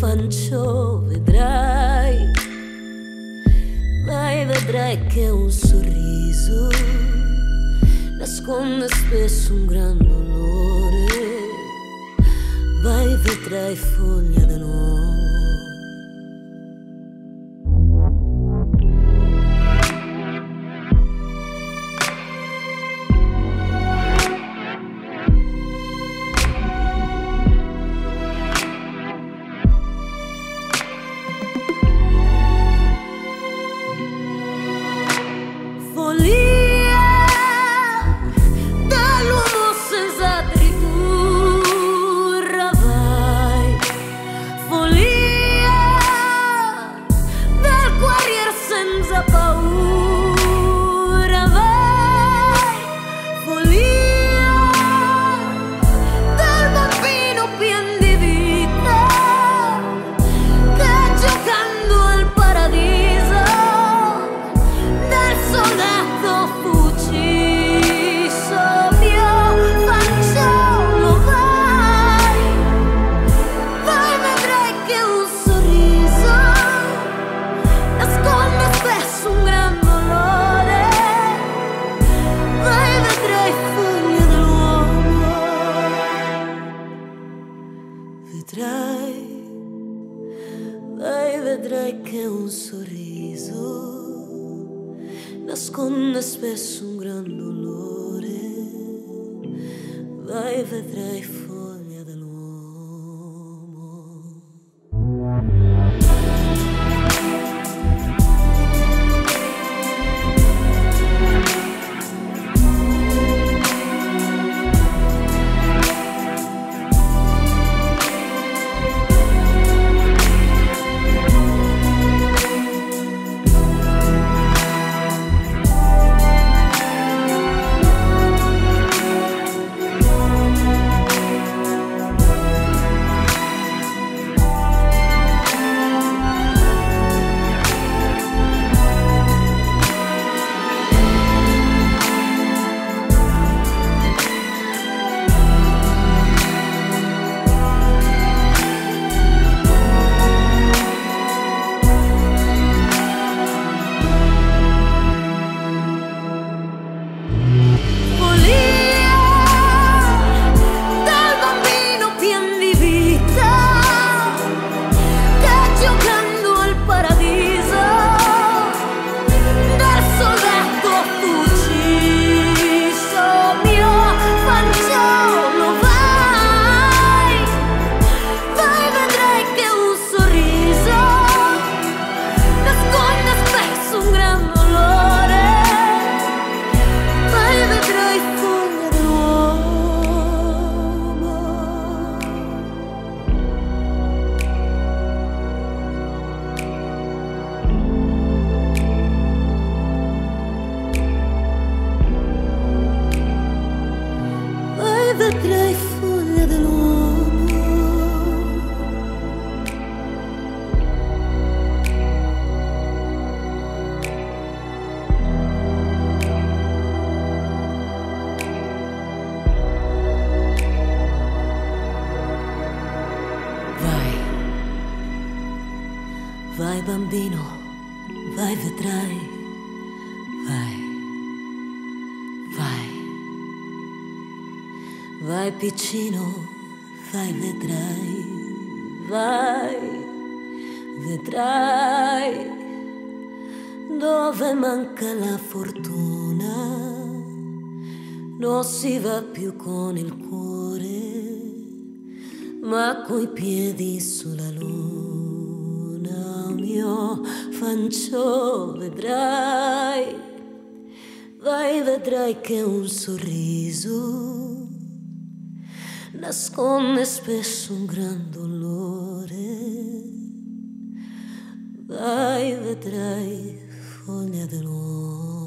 فنسو رائی بھائی بدرائیو sorry singer دور بھائی بدرائی فون نس نسپ سنگر لو لو ری بھائی بدرائی بمبین پچھ نو کلا پورت نیو پیو کو سولہ لوگ پنسو بائی بتر نسکم سنگران دل بھائی بترائی د